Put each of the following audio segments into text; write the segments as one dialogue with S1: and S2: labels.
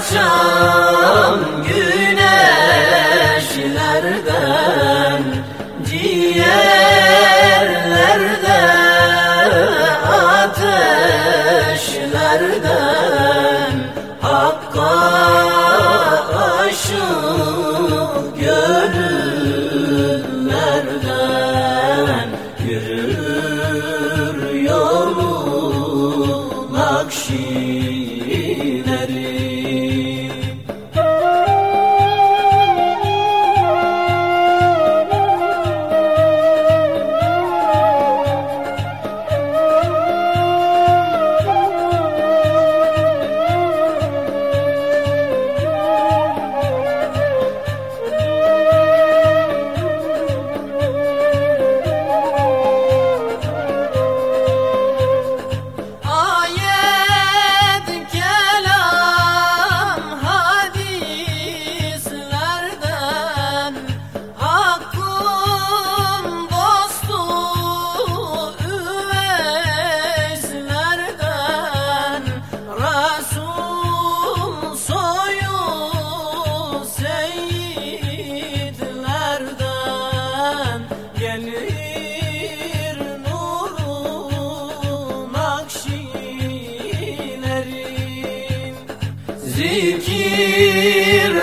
S1: saçan güneşlerden Ciğerlerde ateşlerden Hakka aşık gönüllerden Yürür yolu nakşileri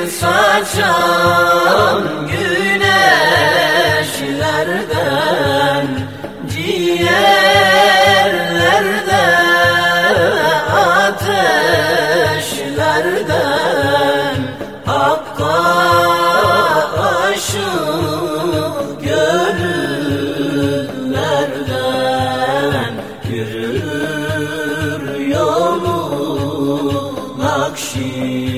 S1: saçan güneşlerden Ciğerlerde ateşlerden Hakka aşık gönüllerden Yürür yolu nakşileri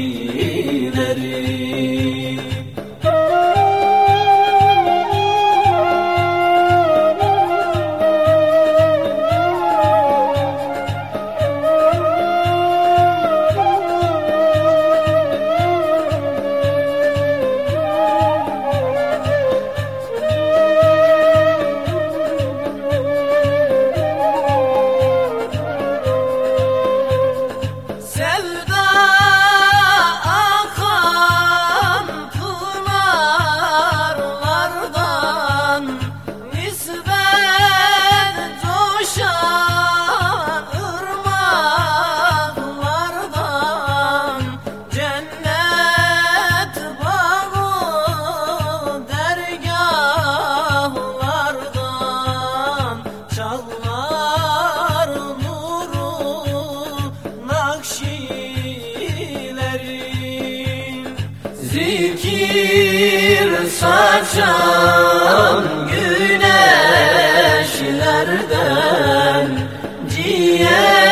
S1: Zikir saçan güneşlerden Ciğerlerde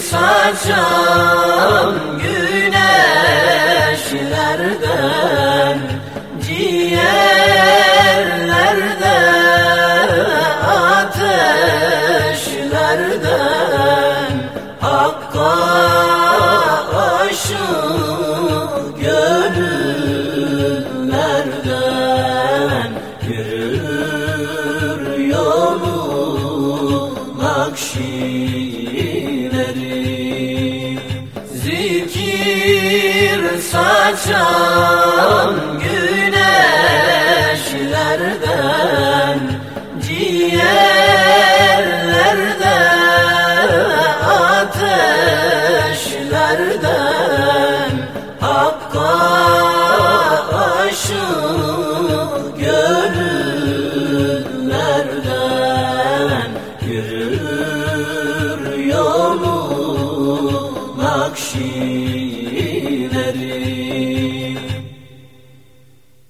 S1: saçan güneşlerden saçan güneşlerden